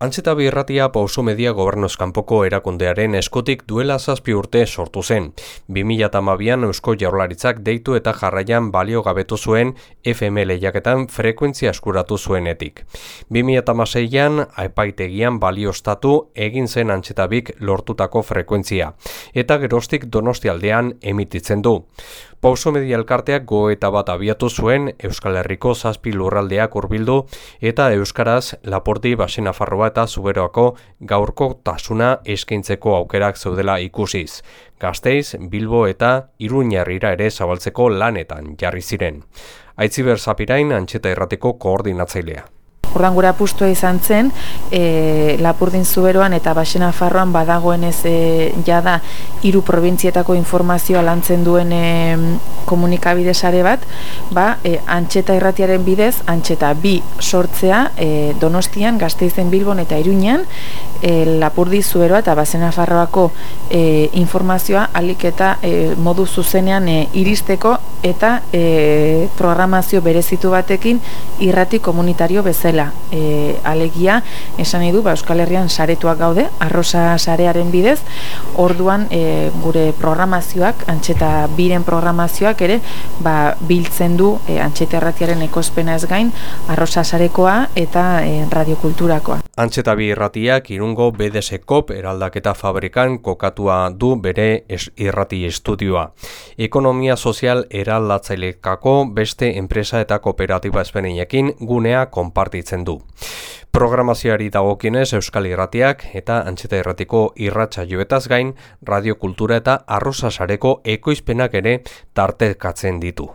Antzetabi irratia pauso media gobernozkanpoko erakundearen eskotik duela zazpi urte sortu zen. 2008an Eusko Jaurlaritzak deitu eta jarraian balio gabetu zuen FM lehiaketan frekuentzia eskuratu zuenetik. 2008an aipaitegian baliostatu egin zen antzetabik lortutako frekuentzia. Eta gerostik donostialdean emititzen du. Pauso media elkarteak go eta bat abiatu zuen Euskal Herriko zazpi lurraldeak urbildu eta Euskaraz Laporti Basena Farroa eta Zuberoako gaurko tasuna eskaintzeko aukerak zeudela ikusiz. Gasteiz, Bilbo eta Iruñarrira ere zabaltzeko lanetan jarri ziren. Aitziber Zapirain antxeta errateko koordinatzailea. Ordan gura apustua izan zen, e, Lapurdin zuberoan eta Baxena Farroan badagoen ez e, jada hiru probintzietako informazioa lantzen duen e, komunikabide sare bat, ba, e, antxeta irratiaren bidez, antxeta bi sortzea e, Donostian, Gasteizen Bilbon eta Iruñan, e, Lapurdi zuberoa eta Baxena Farroako e, informazioa alik eta e, modu zuzenean e, iristeko eta e, programazio berezitu batekin irrati komunitario bezala dela e, alegia esan nahi du ba, Euskal Herrian saretuak gaude arrosa sarearen bidez. Orduan e, gure programazioak antxeta biren programazioak ere ba, biltzen du e, antxeta erratiaren ekospena ez gain arrosa sarekoa eta e, radiokulturakoa Antxeta bi irratiak irungo BDS Kop eraldaketa fabrikan kokatua du bere irrati estudioa. Ekonomia sozial eraldatzailekako beste enpresa eta kooperatiba ezberdinarekin gunea konpartitzen du. Programazioari dagokienez Euskal Irratiak eta Antxeta Irratiko irratsa joetaz gain, radiokultura eta arrozasareko ekoizpenak ere tartekatzen ditu.